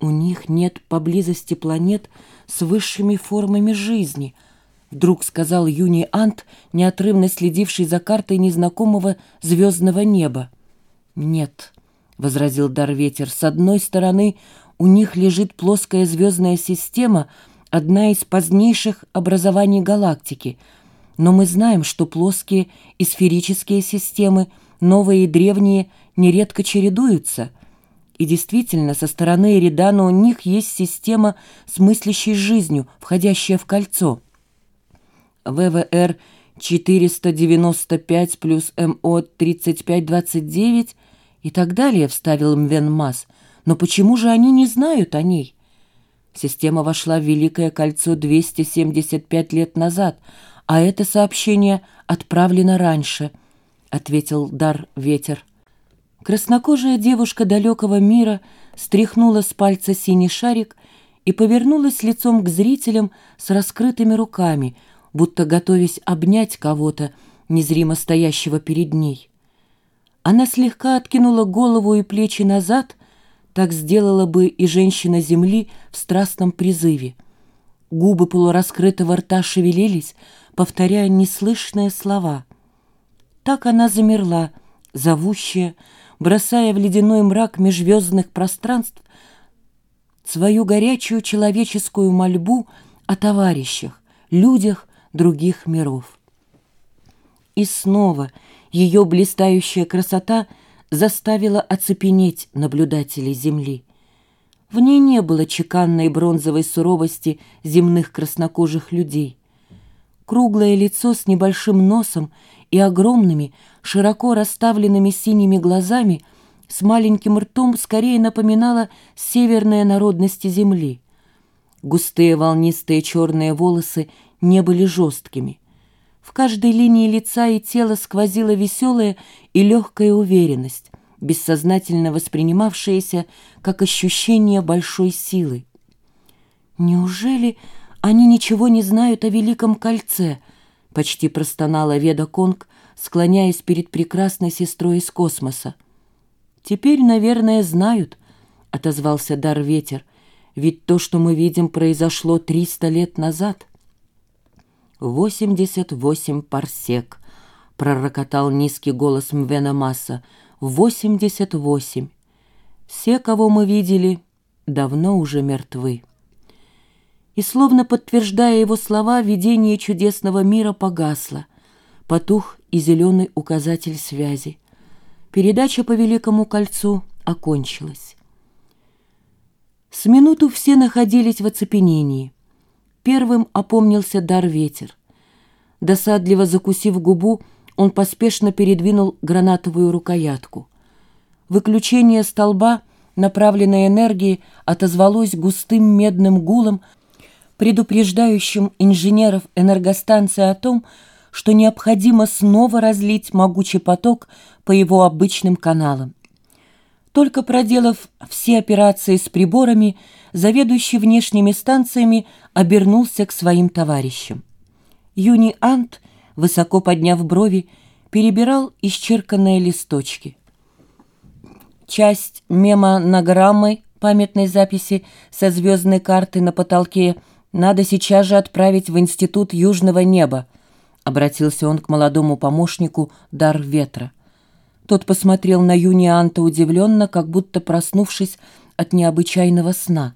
У них нет поблизости планет с высшими формами жизни, вдруг сказал Юни Ант, неотрывно следивший за картой незнакомого звездного неба. Нет, возразил Дарветер, с одной стороны у них лежит плоская звездная система, одна из позднейших образований галактики, но мы знаем, что плоские и сферические системы, новые и древние, нередко чередуются — и действительно, со стороны Эридана у них есть система с мыслящей жизнью, входящая в кольцо. ВВР 495 плюс МО 3529 и так далее, вставил Мвенмас. Но почему же они не знают о ней? Система вошла в Великое кольцо 275 лет назад, а это сообщение отправлено раньше, ответил Дар Ветер. Краснокожая девушка далекого мира стряхнула с пальца синий шарик и повернулась лицом к зрителям с раскрытыми руками, будто готовясь обнять кого-то, незримо стоящего перед ней. Она слегка откинула голову и плечи назад, так сделала бы и женщина Земли в страстном призыве. Губы полураскрытого рта шевелились, повторяя неслышные слова. Так она замерла, зовущая, бросая в ледяной мрак межзвездных пространств свою горячую человеческую мольбу о товарищах, людях других миров. И снова ее блистающая красота заставила оцепенеть наблюдателей Земли. В ней не было чеканной бронзовой суровости земных краснокожих людей. Круглое лицо с небольшим носом и огромными, широко расставленными синими глазами, с маленьким ртом скорее напоминала северные народности земли. Густые волнистые черные волосы не были жесткими. В каждой линии лица и тела сквозила веселая и легкая уверенность, бессознательно воспринимавшаяся как ощущение большой силы. «Неужели они ничего не знают о Великом Кольце?» — почти простонала Веда Конг, склоняясь перед прекрасной сестрой из космоса. «Теперь, наверное, знают», — отозвался Дар Ветер, «ведь то, что мы видим, произошло триста лет назад». «Восемьдесят восемь парсек», — пророкотал низкий голос Мвена Масса. «Восемьдесят восемь. Все, кого мы видели, давно уже мертвы». И, словно подтверждая его слова, видение чудесного мира погасло — потух и зеленый указатель связи. Передача по Великому кольцу окончилась. С минуту все находились в оцепенении. Первым опомнился дар ветер. Досадливо закусив губу, он поспешно передвинул гранатовую рукоятку. Выключение столба направленной энергии отозвалось густым медным гулом, предупреждающим инженеров энергостанции о том, что необходимо снова разлить могучий поток по его обычным каналам. Только проделав все операции с приборами, заведующий внешними станциями обернулся к своим товарищам. Юни Ант, высоко подняв брови, перебирал исчерканные листочки. Часть мемонограммы памятной записи со звездной карты на потолке надо сейчас же отправить в Институт Южного неба, Обратился он к молодому помощнику Дар Ветра. Тот посмотрел на Юнианта удивленно, как будто проснувшись от необычайного сна.